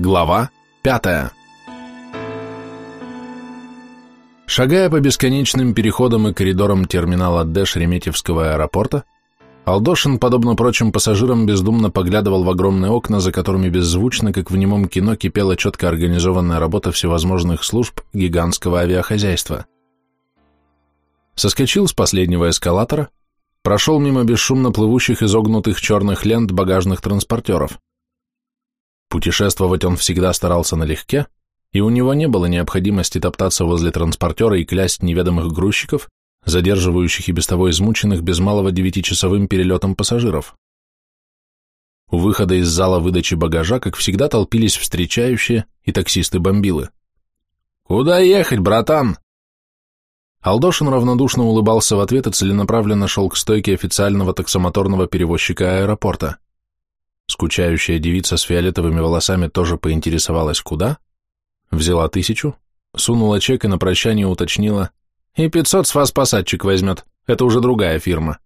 Глава пятая Шагая по бесконечным переходам и коридорам терминала Д Шереметьевского аэропорта, Алдошин, подобно прочим пассажирам, бездумно поглядывал в огромные окна, за которыми беззвучно, как в немом кино, кипела четко организованная работа всевозможных служб гигантского авиахозяйства. Соскочил с последнего эскалатора, прошел мимо бесшумно плывущих изогнутых черных лент багажных транспортеров. Путешествовать он всегда старался налегке, и у него не было необходимости топтаться возле транспортера и клясть неведомых грузчиков, задерживающих и без того измученных без малого девятичасовым перелетом пассажиров. У выхода из зала выдачи багажа, как всегда, толпились встречающие и таксисты-бомбилы. «Куда ехать, братан?» Алдошин равнодушно улыбался в ответ и целенаправленно шел к стойке официального таксомоторного перевозчика аэропорта. Скучающая девица с фиолетовыми волосами тоже поинтересовалась, куда, взяла тысячу, сунула чек и на прощание уточнила, и пятьсот с вас посадчик возьмет, это уже другая фирма.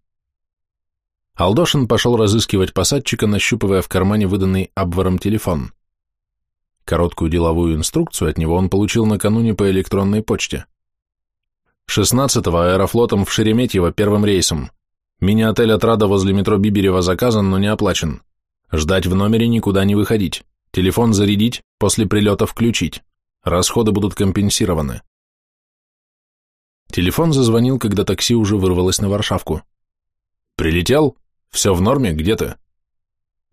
Алдошин пошел разыскивать посадчика, нащупывая в кармане выданный Абваром телефон. Короткую деловую инструкцию от него он получил накануне по электронной почте. 16-го аэрофлотом в Шереметьево первым рейсом. Мини-отель «Отрада» возле метро Биберева заказан, но не оплачен. Ждать в номере никуда не выходить. Телефон зарядить, после прилета включить. Расходы будут компенсированы. Телефон зазвонил, когда такси уже вырвалось на Варшавку. «Прилетел? Все в норме? Где ты?»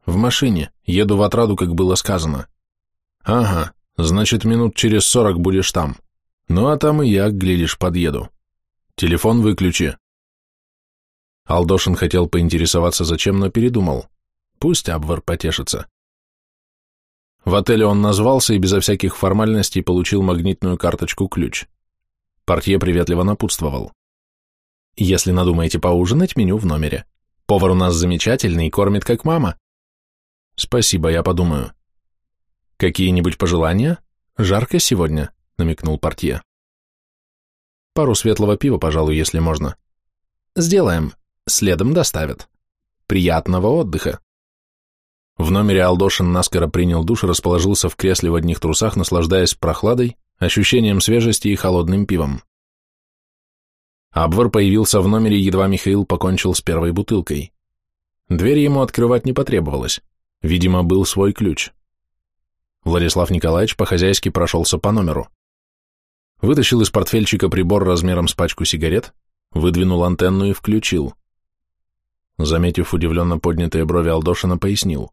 «В машине. Еду в отраду, как было сказано». «Ага, значит, минут через сорок будешь там. Ну, а там и я, глядишь, подъеду. Телефон выключи». Алдошин хотел поинтересоваться, зачем, но передумал. Пусть Абвар потешится. В отеле он назвался и безо всяких формальностей получил магнитную карточку-ключ. Портье приветливо напутствовал. «Если надумаете поужинать, меню в номере. Повар у нас замечательный, кормит как мама». «Спасибо, я подумаю». «Какие-нибудь пожелания? Жарко сегодня», — намекнул портье. «Пару светлого пива, пожалуй, если можно». «Сделаем. Следом доставят. Приятного отдыха». В номере Алдошин наскоро принял душ и расположился в кресле в одних трусах, наслаждаясь прохладой, ощущением свежести и холодным пивом. Абвар появился в номере, едва Михаил покончил с первой бутылкой. Дверь ему открывать не потребовалось. Видимо, был свой ключ. Владислав Николаевич по-хозяйски прошелся по номеру. Вытащил из портфельчика прибор размером с пачку сигарет, выдвинул антенну и включил. Заметив удивленно поднятые брови Алдошина, пояснил.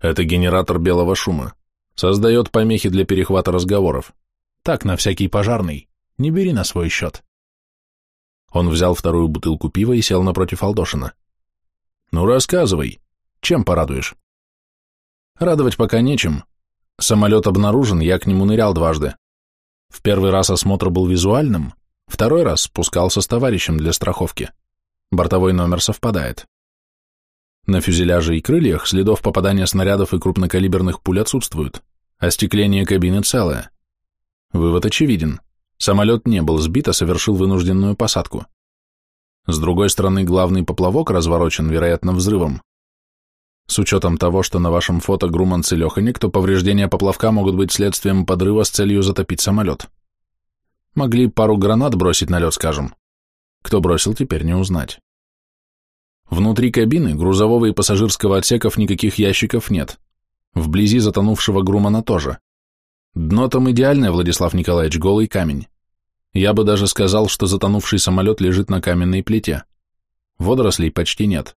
Это генератор белого шума. Создает помехи для перехвата разговоров. Так, на всякий пожарный. Не бери на свой счет. Он взял вторую бутылку пива и сел напротив Алдошина. Ну, рассказывай. Чем порадуешь? Радовать пока нечем. Самолет обнаружен, я к нему нырял дважды. В первый раз осмотр был визуальным, второй раз спускался с товарищем для страховки. Бортовой номер совпадает. На фюзеляже и крыльях следов попадания снарядов и крупнокалиберных пуль отсутствуют, остекление кабины целое. Вывод очевиден. Самолет не был сбит, а совершил вынужденную посадку. С другой стороны, главный поплавок разворочен, вероятно, взрывом. С учетом того, что на вашем фото Груманц и Леханик, то повреждения поплавка могут быть следствием подрыва с целью затопить самолет. Могли пару гранат бросить на лед, скажем. Кто бросил, теперь не узнать. Внутри кабины, грузового и пассажирского отсеков никаких ящиков нет. Вблизи затонувшего Грумана тоже. Дно там идеальное, Владислав Николаевич, голый камень. Я бы даже сказал, что затонувший самолет лежит на каменной плите. Водорослей почти нет.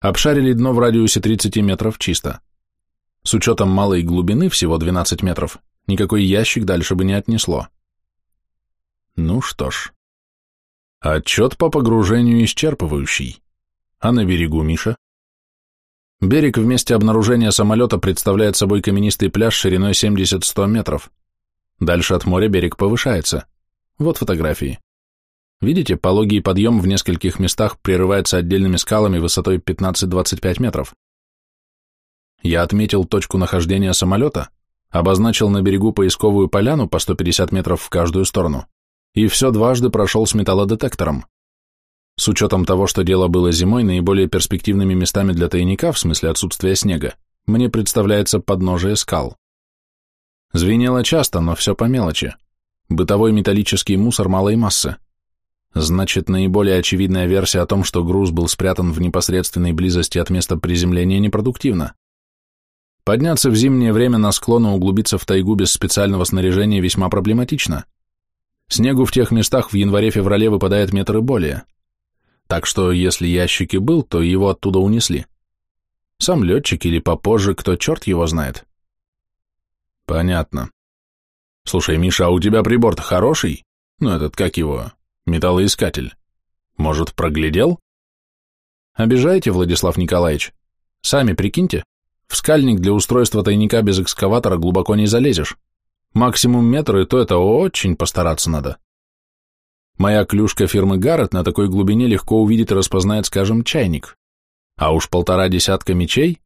Обшарили дно в радиусе 30 метров чисто. С учетом малой глубины, всего 12 метров, никакой ящик дальше бы не отнесло. Ну что ж. Отчет по погружению исчерпывающий. А на берегу Миша? Берег в месте обнаружения самолета представляет собой каменистый пляж шириной 70-100 метров. Дальше от моря берег повышается. Вот фотографии. Видите, пологий подъем в нескольких местах прерывается отдельными скалами высотой 15-25 метров. Я отметил точку нахождения самолета, обозначил на берегу поисковую поляну по 150 метров в каждую сторону, и все дважды прошел с металлодетектором. С учетом того, что дело было зимой, наиболее перспективными местами для тайника, в смысле отсутствия снега, мне представляется подножие скал. Звенело часто, но все по мелочи. Бытовой металлический мусор малой массы. Значит, наиболее очевидная версия о том, что груз был спрятан в непосредственной близости от места приземления, непродуктивна. Подняться в зимнее время на склон и углубиться в тайгу без специального снаряжения весьма проблематично. Снегу в тех местах в январе-феврале выпадает метр и более. Так что, если ящик и был, то его оттуда унесли. Сам летчик или попозже, кто черт его знает. Понятно. Слушай, Миша, а у тебя прибор-то хороший? Ну, этот, как его, металлоискатель. Может, проглядел? Обижаете, Владислав Николаевич? Сами прикиньте, в скальник для устройства тайника без экскаватора глубоко не залезешь. Максимум метр, и то это очень постараться надо. Моя клюшка фирмы Гаррет на такой глубине легко увидит и распознает, скажем, чайник. А уж полтора десятка мечей?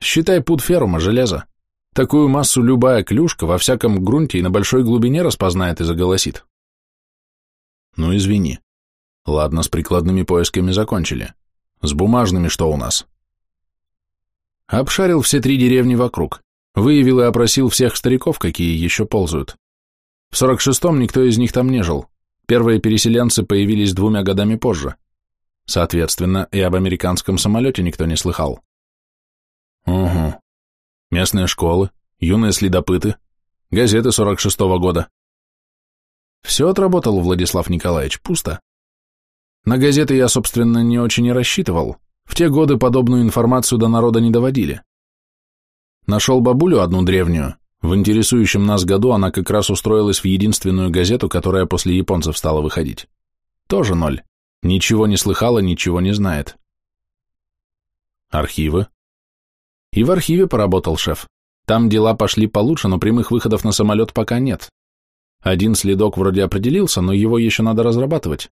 Считай пуд ферма, железа. Такую массу любая клюшка во всяком грунте и на большой глубине распознает и заголосит. Ну, извини. Ладно, с прикладными поисками закончили. С бумажными что у нас? Обшарил все три деревни вокруг. Выявил и опросил всех стариков, какие еще ползают. В сорок шестом никто из них там не жил. Первые переселенцы появились двумя годами позже. Соответственно, и об американском самолете никто не слыхал. Угу. Местные школы, юные следопыты, газеты 46-го года. Все отработал Владислав Николаевич, пусто. На газеты я, собственно, не очень и рассчитывал. В те годы подобную информацию до народа не доводили. Нашел бабулю одну древнюю. В интересующем нас году она как раз устроилась в единственную газету, которая после японцев стала выходить. Тоже ноль. Ничего не слыхала, ничего не знает. Архивы. И в архиве поработал шеф. Там дела пошли получше, но прямых выходов на самолет пока нет. Один следок вроде определился, но его еще надо разрабатывать.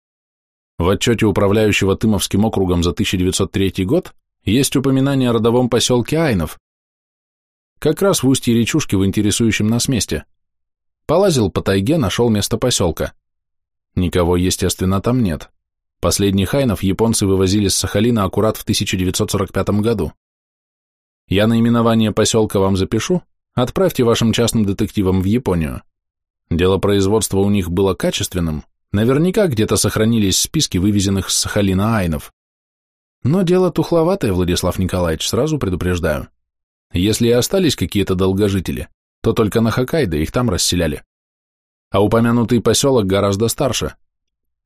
В отчете управляющего Тымовским округом за 1903 год есть упоминание о родовом поселке Айнов. Как раз в устье речушки в интересующем нас месте. Полазил по тайге, нашел место поселка. Никого, естественно, там нет. Последних айнов японцы вывозили с Сахалина аккурат в 1945 году. Я наименование поселка вам запишу, отправьте вашим частным детективам в Японию. Дело производства у них было качественным, наверняка где-то сохранились списки вывезенных с Сахалина айнов. Но дело тухловатое, Владислав Николаевич, сразу предупреждаю. Если и остались какие-то долгожители, то только на Хоккайдо их там расселяли. А упомянутый поселок гораздо старше,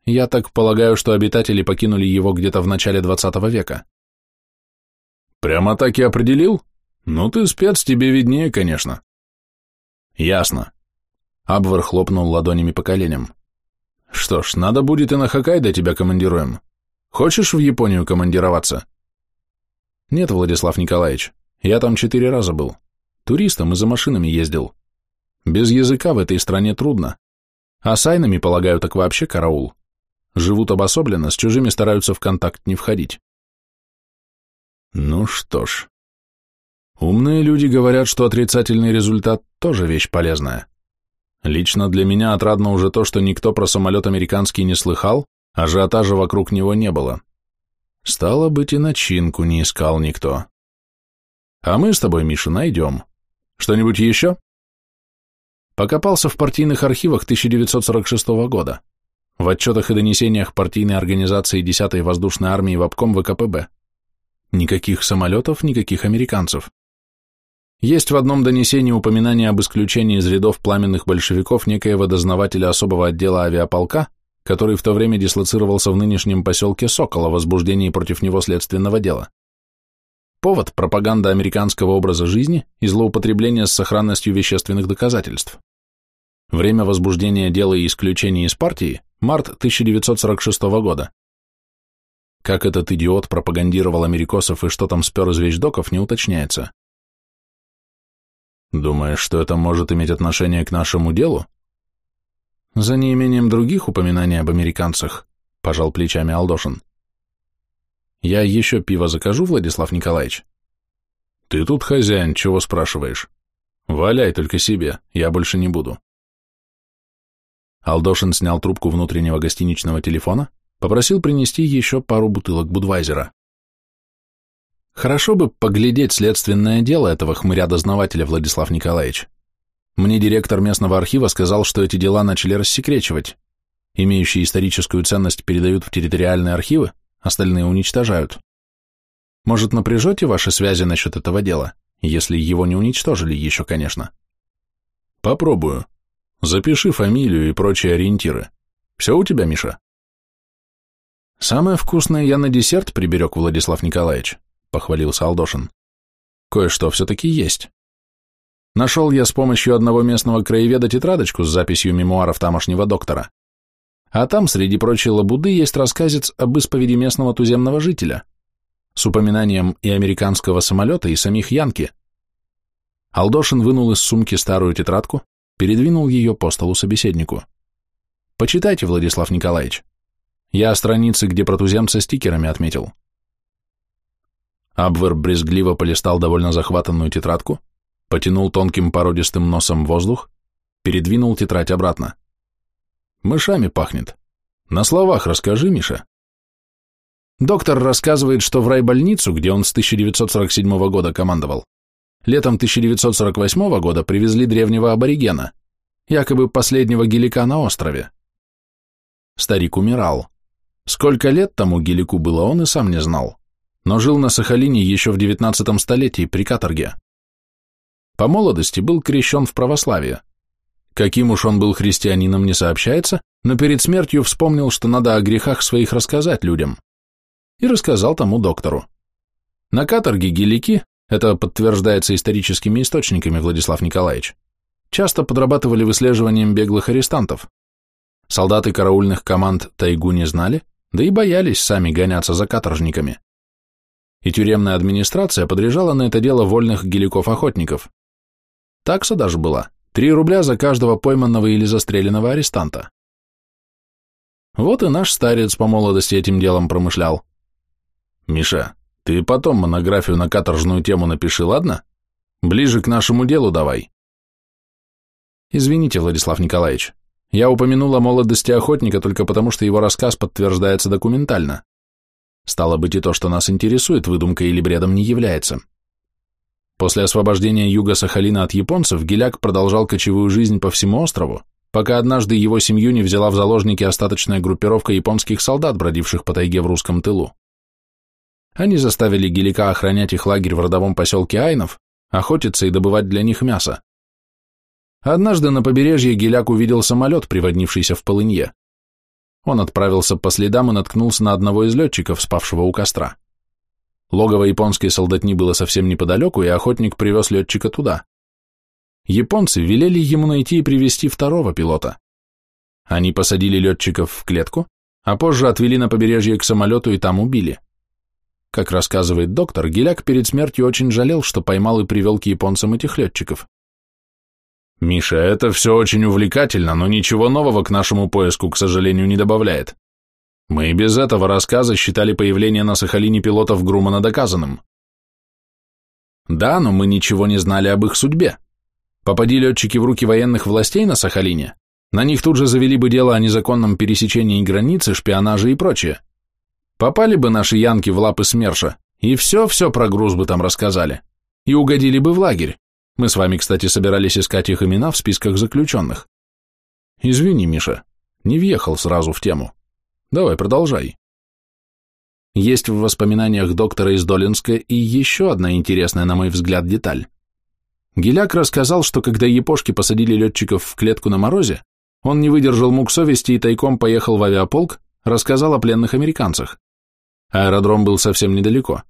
я так полагаю, что обитатели покинули его где-то в начале 20 века. Прямо так и определил? Ну ты спец, тебе виднее, конечно. Ясно. Абвар хлопнул ладонями по коленям. Что ж, надо будет и на Хоккайдо тебя командируем. Хочешь в Японию командироваться? Нет, Владислав Николаевич, я там четыре раза был. Туристом и за машинами ездил. Без языка в этой стране трудно. А с айнами, полагаю, так вообще караул. Живут обособленно, с чужими стараются в контакт не входить. Ну что ж. Умные люди говорят, что отрицательный результат тоже вещь полезная. Лично для меня отрадно уже то, что никто про самолет американский не слыхал, ажиотажа вокруг него не было. Стало быть, и начинку не искал никто. А мы с тобой, Миша, найдем. Что-нибудь еще? Покопался в партийных архивах 1946 года в отчетах и донесениях партийной организации 10-й воздушной армии в обком ВКПБ. Никаких самолетов, никаких американцев. Есть в одном донесении упоминание об исключении из рядов пламенных большевиков некоего дознавателя особого отдела авиаполка, который в то время дислоцировался в нынешнем поселке Сокола в возбуждении против него следственного дела. Повод – пропаганда американского образа жизни и злоупотребление с сохранностью вещественных доказательств. Время возбуждения дела и исключения из партии Март 1946 года. Как этот идиот пропагандировал америкосов и что там спер из вещдоков, не уточняется. Думаешь, что это может иметь отношение к нашему делу? За неимением других упоминаний об американцах, пожал плечами Алдошин. Я еще пиво закажу, Владислав Николаевич? Ты тут хозяин, чего спрашиваешь? Валяй только себе, я больше не буду. Алдошин снял трубку внутреннего гостиничного телефона, попросил принести еще пару бутылок Будвайзера. Хорошо бы поглядеть следственное дело этого хмыря-дознавателя, Владислав Николаевич. Мне директор местного архива сказал, что эти дела начали рассекречивать. Имеющие историческую ценность передают в территориальные архивы, остальные уничтожают. Может, напряжете ваши связи насчет этого дела, если его не уничтожили еще, конечно? Попробую. Запиши фамилию и прочие ориентиры. Все у тебя, Миша? Самое вкусное я на десерт приберег, Владислав Николаевич, похвалился Алдошин. Кое-что все-таки есть. Нашел я с помощью одного местного краеведа тетрадочку с записью мемуаров тамошнего доктора. А там, среди прочей лабуды, есть рассказец об исповеди местного туземного жителя с упоминанием и американского самолета, и самих Янки. Алдошин вынул из сумки старую тетрадку, передвинул ее по столу собеседнику. «Почитайте, Владислав Николаевич. Я страницы, где про туземца стикерами отметил». Абвер брезгливо полистал довольно захватанную тетрадку, потянул тонким породистым носом воздух, передвинул тетрадь обратно. Мышами пахнет. На словах расскажи, Миша. Доктор рассказывает, что в райбольницу, где он с 1947 года командовал, летом 1948 года привезли древнего аборигена, якобы последнего гелика на острове. Старик умирал. Сколько лет тому гелику было, он и сам не знал, но жил на Сахалине еще в 19 столетии при каторге. По молодости был крещен в православие. Каким уж он был христианином, не сообщается, но перед смертью вспомнил, что надо о грехах своих рассказать людям. И рассказал тому доктору. На каторге гелики, это подтверждается историческими источниками, Владислав Николаевич, часто подрабатывали выслеживанием беглых арестантов. Солдаты караульных команд тайгу не знали, да и боялись сами гоняться за каторжниками. И тюремная администрация подряжала на это дело вольных геликов-охотников. Такса даже была. Три рубля за каждого пойманного или застреленного арестанта. Вот и наш старец по молодости этим делом промышлял. Миша, ты потом монографию на каторжную тему напиши, ладно? Ближе к нашему делу давай. Извините, Владислав Николаевич, я упомянул о молодости охотника только потому, что его рассказ подтверждается документально. Стало быть, и то, что нас интересует, выдумкой или бредом не является. После освобождения юга Сахалина от японцев Геляк продолжал кочевую жизнь по всему острову, пока однажды его семью не взяла в заложники остаточная группировка японских солдат, бродивших по тайге в русском тылу. Они заставили Гелика охранять их лагерь в родовом поселке Айнов, охотиться и добывать для них мясо. Однажды на побережье Геляк увидел самолет, приводнившийся в полынье. Он отправился по следам и наткнулся на одного из летчиков, спавшего у костра. Логово японской солдатни было совсем неподалеку, и охотник привез летчика туда. Японцы велели ему найти и привести второго пилота. Они посадили летчиков в клетку, а позже отвели на побережье к самолету и там убили. Как рассказывает доктор, Геляк перед смертью очень жалел, что поймал и привел к японцам этих летчиков. «Миша, это все очень увлекательно, но ничего нового к нашему поиску, к сожалению, не добавляет. Мы и без этого рассказа считали появление на Сахалине пилотов Грумана доказанным. Да, но мы ничего не знали об их судьбе. Попади летчики в руки военных властей на Сахалине, на них тут же завели бы дело о незаконном пересечении границы, шпионаже и прочее. Попали бы наши янки в лапы СМЕРШа, и все-все про груз бы там рассказали. И угодили бы в лагерь. Мы с вами, кстати, собирались искать их имена в списках заключенных. Извини, Миша, не въехал сразу в тему. Давай, продолжай. Есть в воспоминаниях доктора из Долинска и еще одна интересная, на мой взгляд, деталь. Геляк рассказал, что когда япошки посадили летчиков в клетку на морозе, он не выдержал мук совести и тайком поехал в авиаполк, рассказал о пленных американцах. Аэродром был совсем недалеко.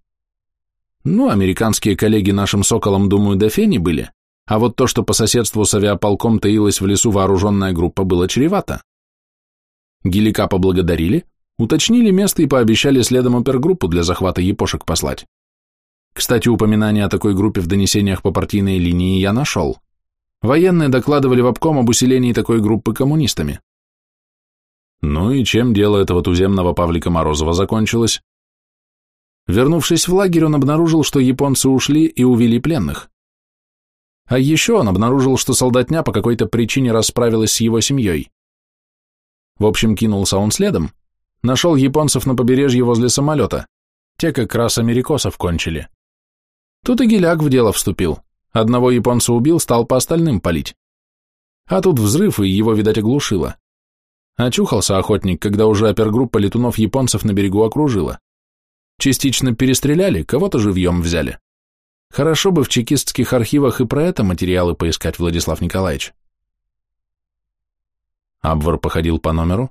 Ну, американские коллеги нашим «Соколам», думаю, до фени были, а вот то, что по соседству с авиаполком таилась в лесу вооруженная группа, было чревато. Гелика поблагодарили, уточнили место и пообещали следом опергруппу для захвата епошек послать. Кстати, упоминание о такой группе в донесениях по партийной линии я нашел. Военные докладывали в обком об усилении такой группы коммунистами. Ну и чем дело этого туземного Павлика Морозова закончилось? Вернувшись в лагерь, он обнаружил, что японцы ушли и увели пленных. А еще он обнаружил, что солдатня по какой-то причине расправилась с его семьей. В общем, кинулся он следом, нашел японцев на побережье возле самолета. Те как раз америкосов кончили. Тут и Геляк в дело вступил. Одного японца убил, стал по остальным палить. А тут взрыв, и его, видать, оглушило. Очухался охотник, когда уже опергруппа летунов-японцев на берегу окружила. Частично перестреляли, кого-то живьем взяли. Хорошо бы в чекистских архивах и про это материалы поискать, Владислав Николаевич. Абвар походил по номеру,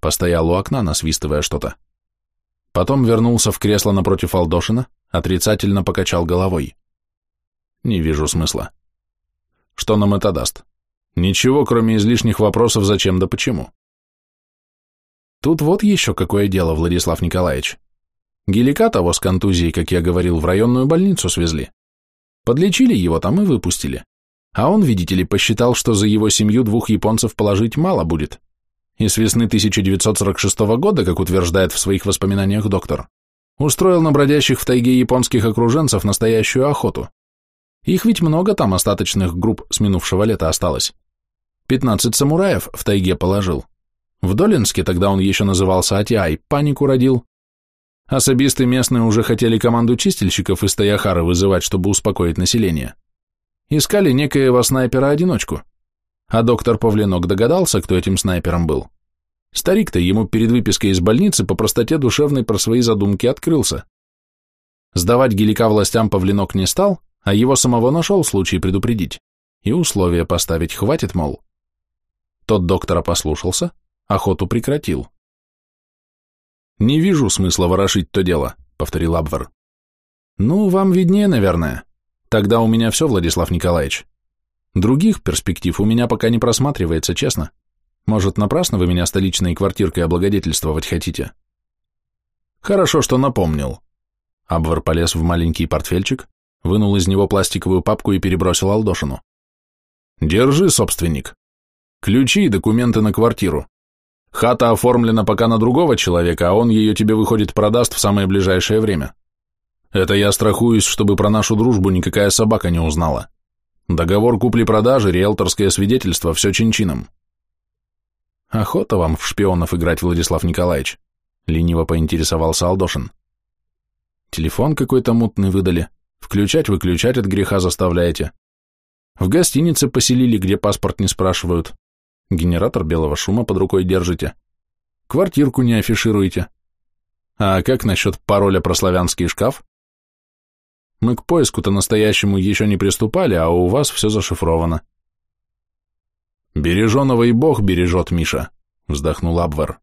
постоял у окна, насвистывая что-то. Потом вернулся в кресло напротив Алдошина, отрицательно покачал головой. Не вижу смысла. Что нам это даст? Ничего, кроме излишних вопросов зачем да почему. Тут вот еще какое дело, Владислав Николаевич. Гелика того с контузией, как я говорил, в районную больницу свезли. Подлечили его там и выпустили. А он, видите ли, посчитал, что за его семью двух японцев положить мало будет. И с весны 1946 года, как утверждает в своих воспоминаниях доктор, устроил на бродящих в тайге японских окруженцев настоящую охоту. Их ведь много там остаточных групп с минувшего лета осталось. Пятнадцать самураев в тайге положил. В Долинске, тогда он еще назывался Атиай, панику родил. Особисты местные уже хотели команду чистильщиков из Таяхары вызывать, чтобы успокоить население. Искали некоего снайпера-одиночку. А доктор Павленок догадался, кто этим снайпером был. Старик-то ему перед выпиской из больницы по простоте душевной про свои задумки открылся. Сдавать гелика властям Павленок не стал, а его самого нашел случай предупредить. И условия поставить хватит, мол. Тот доктора послушался, охоту прекратил. «Не вижу смысла ворошить то дело», — повторил Абвар. «Ну, вам виднее, наверное. Тогда у меня все, Владислав Николаевич. Других перспектив у меня пока не просматривается, честно. Может, напрасно вы меня столичной квартиркой облагодетельствовать хотите?» «Хорошо, что напомнил». Абвар полез в маленький портфельчик, вынул из него пластиковую папку и перебросил Алдошину. «Держи, собственник. Ключи и документы на квартиру. Хата оформлена пока на другого человека, а он ее тебе, выходит, продаст в самое ближайшее время. Это я страхуюсь, чтобы про нашу дружбу никакая собака не узнала. Договор купли-продажи, риэлторское свидетельство, все чин-чином. Охота вам в шпионов играть, Владислав Николаевич, лениво поинтересовался Алдошин. Телефон какой-то мутный выдали, включать-выключать от греха заставляете. В гостинице поселили, где паспорт не спрашивают. Генератор белого шума под рукой держите. Квартирку не афишируете. А как насчет пароля про славянский шкаф? Мы к поиску-то настоящему еще не приступали, а у вас все зашифровано. Береженого и Бог бережет, Миша, вздохнул Абвер.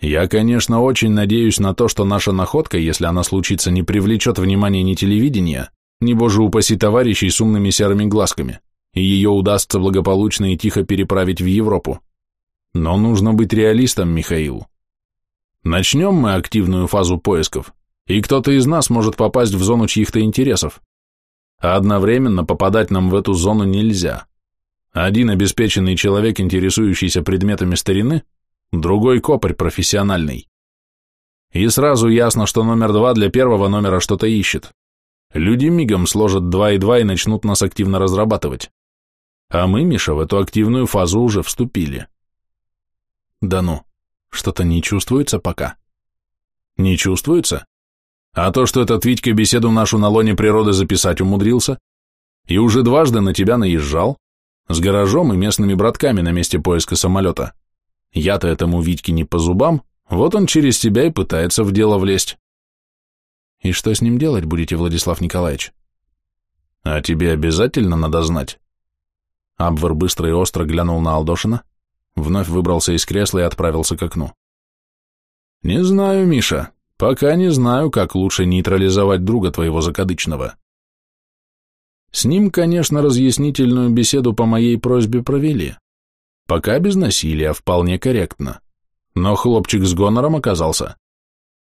Я, конечно, очень надеюсь на то, что наша находка, если она случится, не привлечет внимания ни телевидения, ни, боже упаси, товарищей с умными серыми глазками и ее удастся благополучно и тихо переправить в Европу. Но нужно быть реалистом, Михаил. Начнем мы активную фазу поисков, и кто-то из нас может попасть в зону чьих-то интересов. А одновременно попадать нам в эту зону нельзя. Один обеспеченный человек, интересующийся предметами старины, другой копарь профессиональный. И сразу ясно, что номер два для первого номера что-то ищет. Люди мигом сложат два и два и начнут нас активно разрабатывать. А мы, Миша, в эту активную фазу уже вступили. Да ну, что-то не чувствуется пока. Не чувствуется? А то, что этот Витька беседу нашу на лоне природы записать умудрился, и уже дважды на тебя наезжал, с гаражом и местными братками на месте поиска самолета. Я-то этому Витьке не по зубам, вот он через тебя и пытается в дело влезть. И что с ним делать будете, Владислав Николаевич? А тебе обязательно надо знать. Абвар быстро и остро глянул на Алдошина, вновь выбрался из кресла и отправился к окну. «Не знаю, Миша, пока не знаю, как лучше нейтрализовать друга твоего закадычного. С ним, конечно, разъяснительную беседу по моей просьбе провели. Пока без насилия, вполне корректно. Но хлопчик с гонором оказался.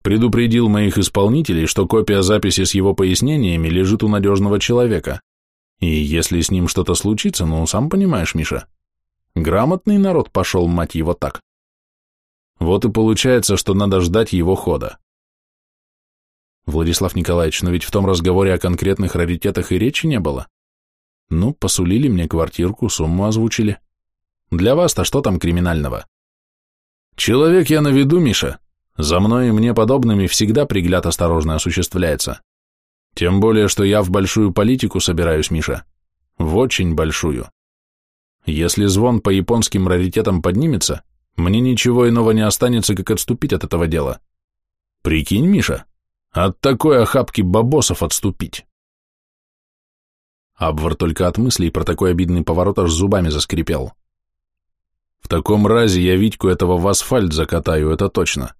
Предупредил моих исполнителей, что копия записи с его пояснениями лежит у надежного человека. И если с ним что-то случится, ну, сам понимаешь, Миша, грамотный народ пошел, мать его, так. Вот и получается, что надо ждать его хода. Владислав Николаевич, но ведь в том разговоре о конкретных раритетах и речи не было. Ну, посулили мне квартирку, сумму озвучили. Для вас-то что там криминального? Человек я на виду, Миша. За мной и мне подобными всегда пригляд осторожно осуществляется. Тем более, что я в большую политику собираюсь, Миша. В очень большую. Если звон по японским раритетам поднимется, мне ничего иного не останется, как отступить от этого дела. Прикинь, Миша, от такой охапки бабосов отступить. Абвар только от мыслей про такой обидный поворот аж зубами заскрипел. В таком разе я Витьку этого в асфальт закатаю, это точно.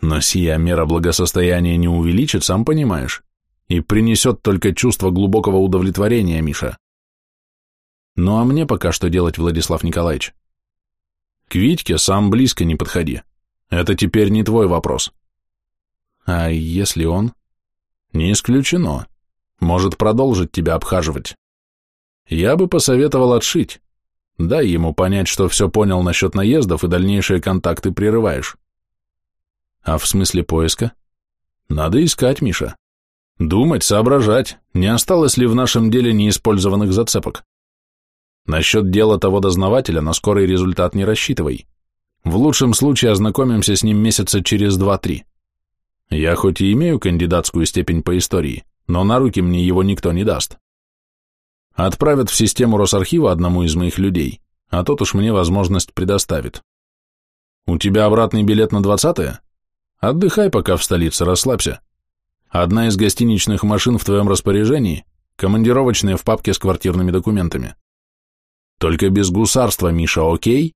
Но сия мера благосостояния не увеличит, сам понимаешь, и принесет только чувство глубокого удовлетворения, Миша. Ну а мне пока что делать, Владислав Николаевич? К Витьке сам близко не подходи. Это теперь не твой вопрос. А если он? Не исключено. Может продолжить тебя обхаживать. Я бы посоветовал отшить. Дай ему понять, что все понял насчет наездов и дальнейшие контакты прерываешь. А в смысле поиска? Надо искать, Миша. Думать, соображать, не осталось ли в нашем деле неиспользованных зацепок. Насчет дела того дознавателя на скорый результат не рассчитывай. В лучшем случае ознакомимся с ним месяца через два-три. Я хоть и имею кандидатскую степень по истории, но на руки мне его никто не даст. Отправят в систему Росархива одному из моих людей, а тот уж мне возможность предоставит. У тебя обратный билет на двадцатое? Отдыхай пока в столице, расслабься. Одна из гостиничных машин в твоем распоряжении, командировочная в папке с квартирными документами. Только без гусарства, Миша, окей?